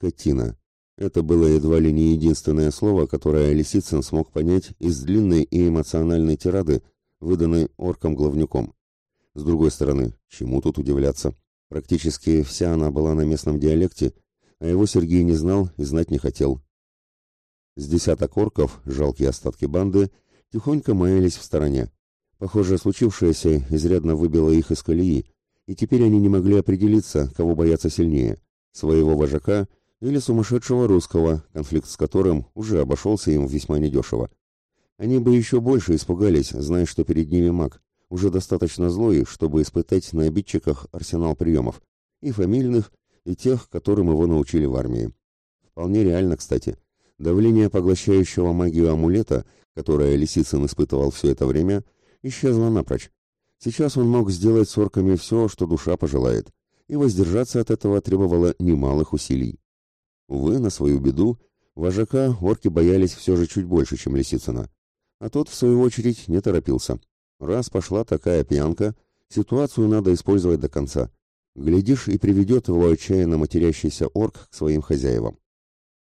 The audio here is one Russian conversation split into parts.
Скотина. Это было едва ли не единственное слово, которое Лисицын смог понять из длинной и эмоциональной тирады, выданной орком-главнюком. С другой стороны, чему тут удивляться? Практически вся она была на местном диалекте, а его Сергей не знал и знать не хотел. С десяток орков, жалкие остатки банды, тихонько маялись в стороне. Похоже, случившееся изрядно выбило их из колеи, и теперь они не могли определиться, кого бояться сильнее – своего вожака или сумасшедшего русского, конфликт с которым уже обошелся им весьма недешево. Они бы еще больше испугались, зная, что перед ними маг, уже достаточно злой, чтобы испытать на обидчиках арсенал приемов, и фамильных, и тех, которым его научили в армии. Вполне реально, кстати. Давление поглощающего магию амулета, которое Лисицын испытывал все это время, исчезло напрочь. Сейчас он мог сделать с орками все, что душа пожелает, и воздержаться от этого требовало немалых усилий. Увы, на свою беду, вожака орки боялись все же чуть больше, чем Лисицына. А тот, в свою очередь, не торопился. Раз пошла такая пьянка, ситуацию надо использовать до конца. Глядишь, и приведет его отчаянно матерящийся орк к своим хозяевам.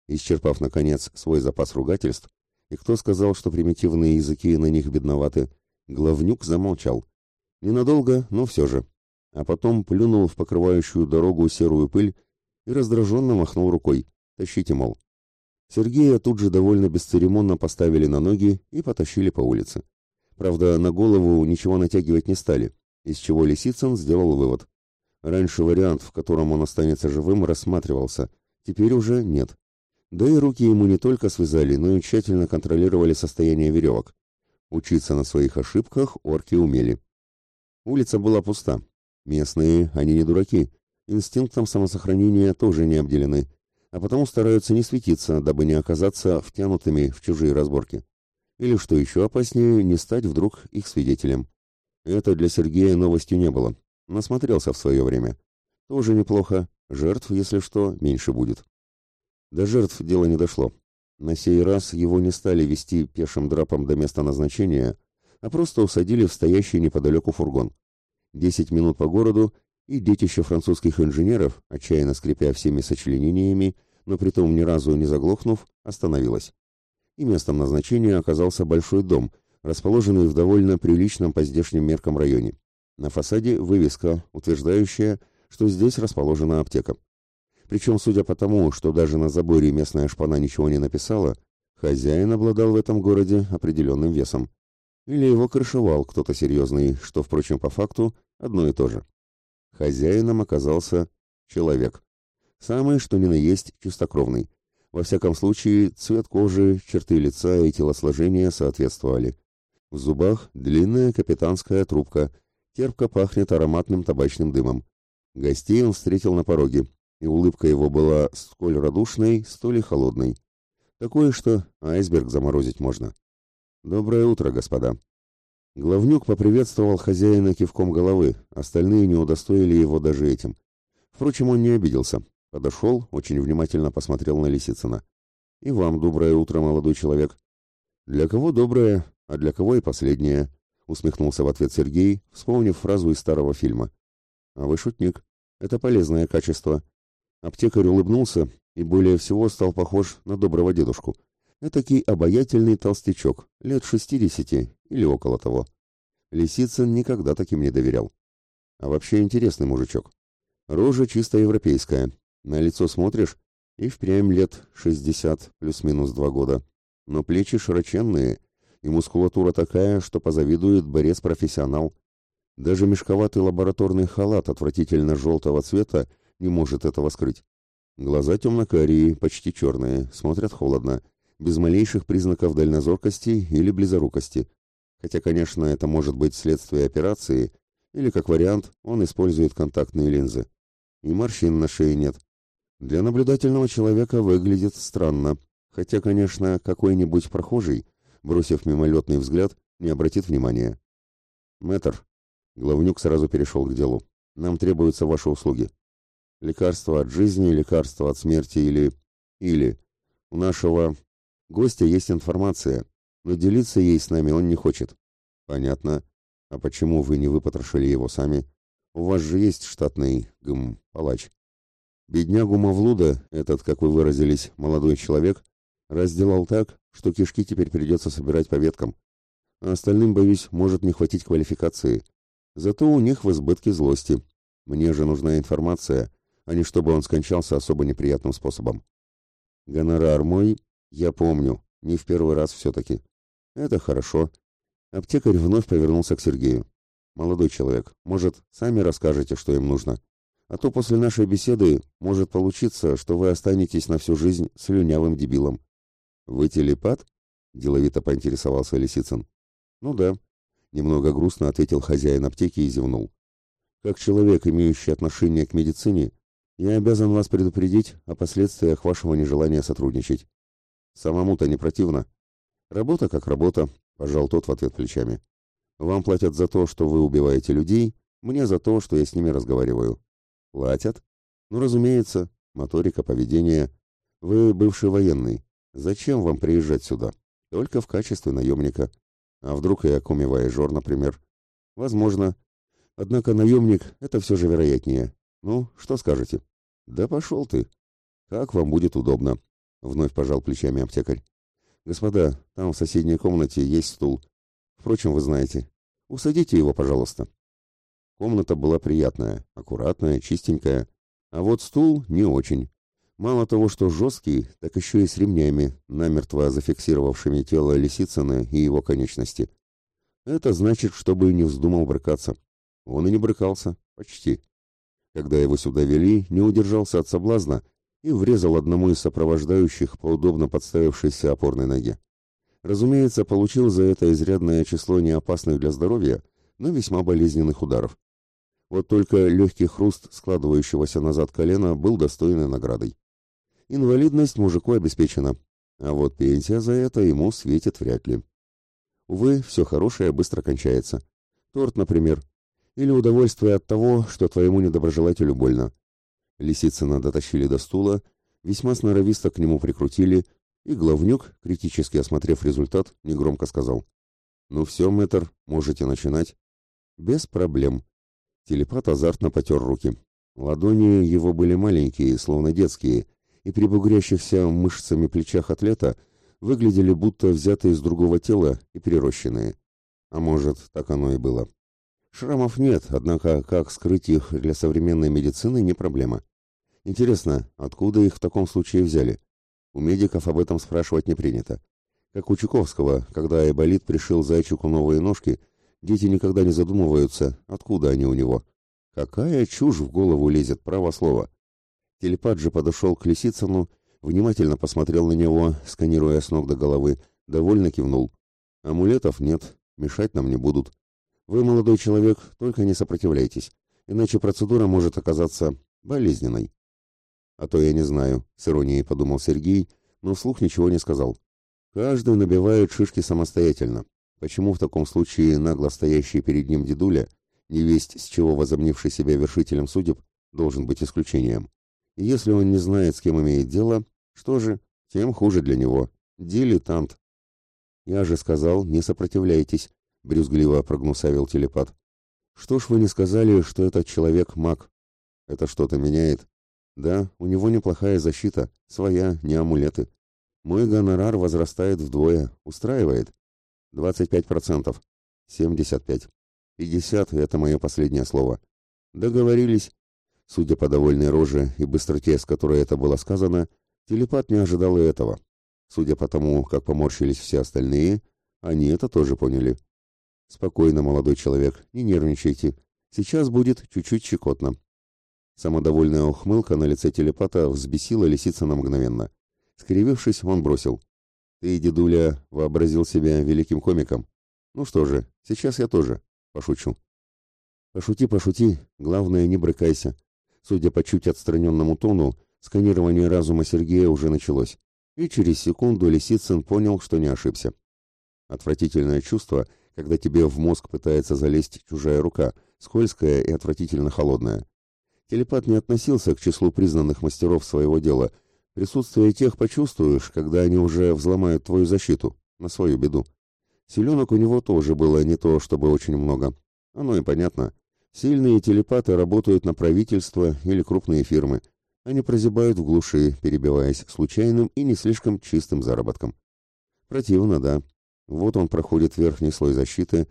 Исчерпав, наконец, свой запас ругательств, и кто сказал, что примитивные языки на них бедноваты, главнюк замолчал. Ненадолго, но все же. А потом плюнул в покрывающую дорогу серую пыль и раздраженно махнул рукой. «Тащите, мол». Сергея тут же довольно бесцеремонно поставили на ноги и потащили по улице. Правда, на голову ничего натягивать не стали, из чего Лисицын сделал вывод. Раньше вариант, в котором он останется живым, рассматривался, теперь уже нет. Да и руки ему не только связали, но и тщательно контролировали состояние веревок. Учиться на своих ошибках орки умели. Улица была пуста. Местные, они не дураки, инстинктом самосохранения тоже не обделены, а потому стараются не светиться, дабы не оказаться втянутыми в чужие разборки. Или, что еще опаснее, не стать вдруг их свидетелем. Это для Сергея новостью не было. Насмотрелся в свое время. Тоже неплохо. Жертв, если что, меньше будет. До жертв дело не дошло. На сей раз его не стали вести пешим драпом до места назначения, а просто усадили в стоящий неподалеку фургон. Десять минут по городу, и детище французских инженеров, отчаянно скрипя всеми сочленениями, но притом ни разу не заглохнув, остановилось и местом назначения оказался большой дом, расположенный в довольно приличном по здешним меркам районе. На фасаде вывеска, утверждающая, что здесь расположена аптека. Причем, судя по тому, что даже на заборе местная шпана ничего не написала, хозяин обладал в этом городе определенным весом. Или его крышевал кто-то серьезный, что, впрочем, по факту одно и то же. Хозяином оказался человек. Самый, что ни на есть, чистокровный – во всяком случае, цвет кожи, черты лица и телосложения соответствовали. В зубах длинная капитанская трубка, терпко пахнет ароматным табачным дымом. Гостей он встретил на пороге, и улыбка его была столь радушной, столь и холодной. Такое, что айсберг заморозить можно. «Доброе утро, господа!» Главнюк поприветствовал хозяина кивком головы, остальные не удостоили его даже этим. Впрочем, он не обиделся. Подошел, очень внимательно посмотрел на Лисицына. «И вам доброе утро, молодой человек». «Для кого доброе, а для кого и последнее», — усмехнулся в ответ Сергей, вспомнив фразу из старого фильма. «А вы шутник. Это полезное качество». Аптекарь улыбнулся и более всего стал похож на доброго дедушку. Этакий обаятельный толстячок, лет шестидесяти или около того. Лисицын никогда таким не доверял. А вообще интересный мужичок. Рожа чисто европейская, на лицо смотришь, и впрямь лет шестьдесят, плюс-минус два года. Но плечи широченные, и мускулатура такая, что позавидует борец-профессионал. Даже мешковатый лабораторный халат отвратительно желтого цвета не может этого скрыть. Глаза темно-карие, почти черные, смотрят холодно, без малейших признаков дальнозоркости или близорукости. Хотя, конечно, это может быть следствие операции, или, как вариант, он использует контактные линзы. И морщин на шее нет. Для наблюдательного человека выглядит странно, хотя, конечно, какой-нибудь прохожий, бросив мимолетный взгляд, не обратит внимания. «Мэтр», — главнюк сразу перешел к делу, — «нам требуются ваши услуги. Лекарство от жизни, лекарство от смерти или... Или... У нашего гостя есть информация, но делиться ей с нами он не хочет». «Понятно. А почему вы не выпотрошили его сами? У вас же есть штатный, гм, палач». Беднягу Мавлуда, этот, как вы выразились, молодой человек, разделал так, что кишки теперь придется собирать по веткам. А остальным, боюсь, может не хватить квалификации. Зато у них в избытке злости. Мне же нужна информация, а не чтобы он скончался особо неприятным способом. Гонорар мой, я помню, не в первый раз все-таки. Это хорошо. Аптекарь вновь повернулся к Сергею. Молодой человек, может, сами расскажете, что им нужно? А то после нашей беседы может получиться, что вы останетесь на всю жизнь слюнявым дебилом. Вы телепат? Деловито поинтересовался Лисицын. Ну да. Немного грустно ответил хозяин аптеки и зевнул. Как человек, имеющий отношение к медицине, я обязан вас предупредить о последствиях вашего нежелания сотрудничать. Самому-то не противно. Работа как работа, пожал тот в ответ плечами. Вам платят за то, что вы убиваете людей, мне за то, что я с ними разговариваю. Платят? Ну, разумеется, моторика, поведение. Вы бывший военный. Зачем вам приезжать сюда? Только в качестве наемника. А вдруг я комивояжер, например? Возможно. Однако наемник — это все же вероятнее. Ну, что скажете? Да пошел ты. Как вам будет удобно. Вновь пожал плечами аптекарь. Господа, там в соседней комнате есть стул. Впрочем, вы знаете. Усадите его, пожалуйста. Комната была приятная, аккуратная, чистенькая. А вот стул не очень. Мало того, что жесткий, так еще и с ремнями, намертво зафиксировавшими тело Лисицына и его конечности. Это значит, чтобы не вздумал брыкаться. Он и не брыкался. Почти. Когда его сюда вели, не удержался от соблазна и врезал одному из сопровождающих по удобно подставившейся опорной ноге. Разумеется, получил за это изрядное число неопасных для здоровья, но весьма болезненных ударов. Вот только легкий хруст складывающегося назад колена был достойной наградой. Инвалидность мужику обеспечена, а вот пенсия за это ему светит вряд ли. Увы, все хорошее быстро кончается. Торт, например, или удовольствие от того, что твоему недоброжелателю больно. Лисицына дотащили до стула, весьма сноровисто к нему прикрутили, и главнюк, критически осмотрев результат, негромко сказал. «Ну все, мэтр, можете начинать». «Без проблем». Телепат азартно потер руки. Ладони его были маленькие, словно детские, и при бугрящихся мышцами плечах атлета выглядели будто взятые из другого тела и перерощенные. А может, так оно и было. Шрамов нет, однако как скрыть их для современной медицины не проблема. Интересно, откуда их в таком случае взяли? У медиков об этом спрашивать не принято. Как у Чуковского, когда Айболит пришил зайчику новые ножки, дети никогда не задумываются, откуда они у него. Какая чушь в голову лезет, право слово. Телепат же подошел к Лисицыну, внимательно посмотрел на него, сканируя с ног до головы, довольно кивнул. Амулетов нет, мешать нам не будут. Вы, молодой человек, только не сопротивляйтесь, иначе процедура может оказаться болезненной. А то я не знаю, с иронией подумал Сергей, но вслух ничего не сказал. Каждый набивает шишки самостоятельно. Почему в таком случае нагло стоящий перед ним дедуля, невесть с чего возомнивший себя вершителем судеб, должен быть исключением? И если он не знает, с кем имеет дело, что же, тем хуже для него. Дилетант. Я же сказал, не сопротивляйтесь, брюзгливо прогнусавил телепат. Что ж вы не сказали, что этот человек маг? Это что-то меняет? Да, у него неплохая защита, своя, не амулеты. Мой гонорар возрастает вдвое, устраивает. 25%, 75, 50 — это мое последнее слово. Договорились. Судя по довольной роже и быстроте, с которой это было сказано, телепат не ожидал и этого. Судя по тому, как поморщились все остальные, они это тоже поняли. Спокойно, молодой человек, не нервничайте. Сейчас будет чуть-чуть щекотно. Самодовольная ухмылка на лице телепата взбесила Лисицына мгновенно. Скривившись, он бросил. «Ты, дедуля, вообразил себя великим комиком? Ну что же, сейчас я тоже. Пошучу». «Пошути, пошути, главное, не брыкайся». Судя по чуть отстраненному тону, сканирование разума Сергея уже началось. И через секунду Лисицын понял, что не ошибся. Отвратительное чувство — когда тебе в мозг пытается залезть чужая рука, скользкая и отвратительно холодная. Телепат не относился к числу признанных мастеров своего дела. Присутствие тех почувствуешь, когда они уже взломают твою защиту, на свою беду. Селенок у него тоже было не то, чтобы очень много. Оно и понятно. Сильные телепаты работают на правительство или крупные фирмы. они прозябают в глуши, перебиваясь случайным и не слишком чистым заработком. Противно, да. Вот он проходит верхний слой защиты,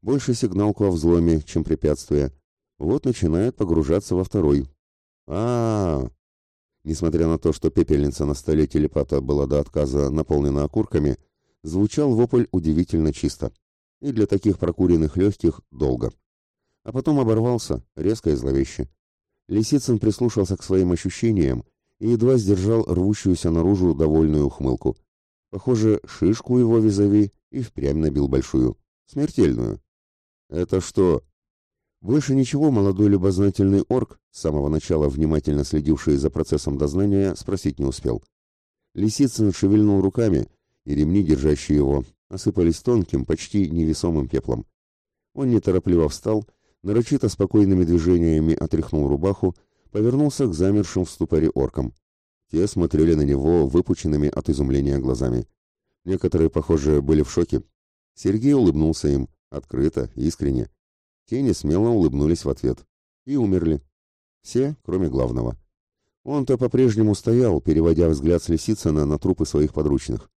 больше сигналку о взломе, чем препятствие. Вот начинает погружаться во второй. а, -а, -а Несмотря на то, что пепельница на столе телепата была до отказа наполнена окурками, звучал вопль удивительно чисто. И для таких прокуренных легких долго. А потом оборвался, резко и зловеще. Лисицын прислушался к своим ощущениям и едва сдержал рвущуюся наружу довольную ухмылку. Похоже, шишку его визави и впрямь набил большую. Смертельную. «Это что?» Больше ничего молодой любознательный орк, с самого начала внимательно следивший за процессом дознания, спросить не успел. Лисицын шевельнул руками, и ремни, держащие его, осыпались тонким, почти невесомым пеплом. Он неторопливо встал, нарочито спокойными движениями отряхнул рубаху, повернулся к замершим в ступоре оркам. Те смотрели на него выпученными от изумления глазами. Некоторые, похоже, были в шоке. Сергей улыбнулся им, открыто, искренне. Тени смело улыбнулись в ответ. И умерли. Все, кроме главного. Он-то по-прежнему стоял, переводя взгляд с Лисицына на трупы своих подручных.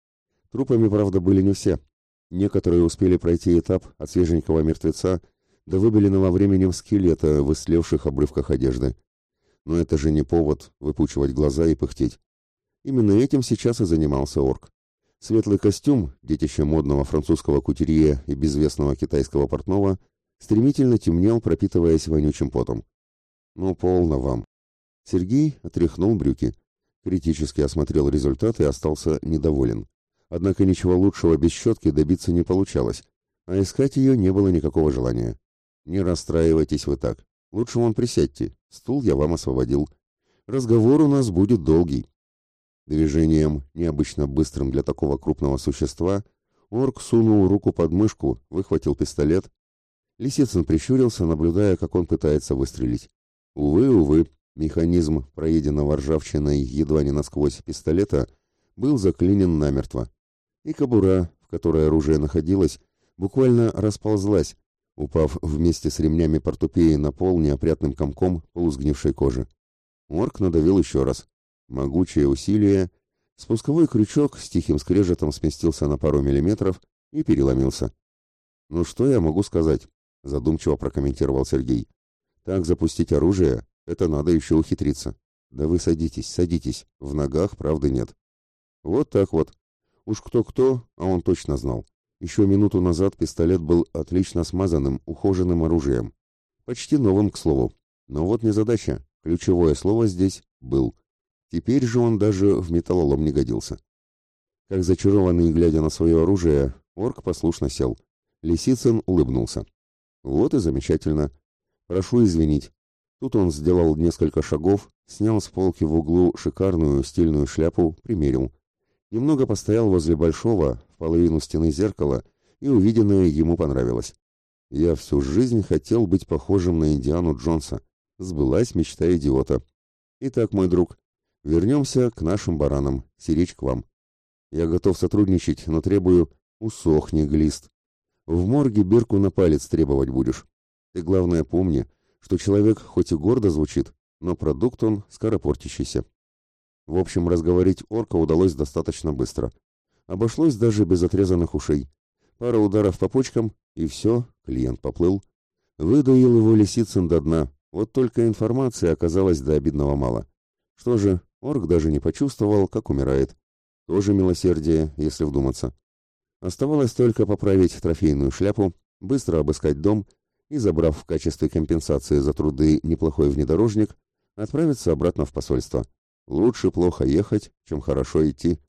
Трупами, правда, были не все. Некоторые успели пройти этап от свеженького мертвеца до выбеленного временем скелета в истлевших обрывках одежды. Но это же не повод выпучивать глаза и пыхтеть. Именно этим сейчас и занимался орк. Светлый костюм, детище модного французского кутерье и безвестного китайского портного, стремительно темнел, пропитываясь вонючим потом. «Ну, полно вам». Сергей отряхнул брюки, критически осмотрел результат и остался недоволен. Однако ничего лучшего без щетки добиться не получалось, а искать ее не было никакого желания. Не расстраивайтесь вы так. Лучше вон присядьте, стул я вам освободил. Разговор у нас будет долгий. Движением, необычно быстрым для такого крупного существа, орк сунул руку под мышку, выхватил пистолет. Лисицын прищурился, наблюдая, как он пытается выстрелить. Увы, увы, механизм, проеденного ржавчиной едва не насквозь пистолета, был заклинен намертво и кобура, в которой оружие находилось, буквально расползлась, упав вместе с ремнями портупеи на пол неопрятным комком полузгнившей кожи. Орк надавил еще раз. Могучее усилие. Спусковой крючок с тихим скрежетом сместился на пару миллиметров и переломился. «Ну что я могу сказать?» — задумчиво прокомментировал Сергей. «Так запустить оружие — это надо еще ухитриться. Да вы садитесь, садитесь, в ногах правды нет». Вот так вот. Уж кто-кто, а он точно знал. Еще минуту назад пистолет был отлично смазанным, ухоженным оружием. Почти новым, к слову. Но вот незадача. Ключевое слово здесь «был». Теперь же он даже в металлолом не годился. Как зачарованный, глядя на свое оружие, орк послушно сел. Лисицын улыбнулся. Вот и замечательно. Прошу извинить. Тут он сделал несколько шагов, снял с полки в углу шикарную стильную шляпу, примерил немного постоял возле большого, в половину стены зеркала, и увиденное ему понравилось. Я всю жизнь хотел быть похожим на Индиану Джонса. Сбылась мечта идиота. Итак, мой друг, вернемся к нашим баранам, сиречь к вам. Я готов сотрудничать, но требую... Усохни, глист. В морге бирку на палец требовать будешь. Ты, главное, помни, что человек хоть и гордо звучит, но продукт он скоропортящийся. В общем, разговорить орка удалось достаточно быстро. Обошлось даже без отрезанных ушей. Пара ударов по почкам, и все, клиент поплыл. Выдавил его Лисицын до дна, вот только информации оказалось до обидного мало. Что же, орк даже не почувствовал, как умирает. Тоже милосердие, если вдуматься. Оставалось только поправить трофейную шляпу, быстро обыскать дом и, забрав в качестве компенсации за труды неплохой внедорожник, отправиться обратно в посольство. Лучше плохо ехать, чем хорошо идти.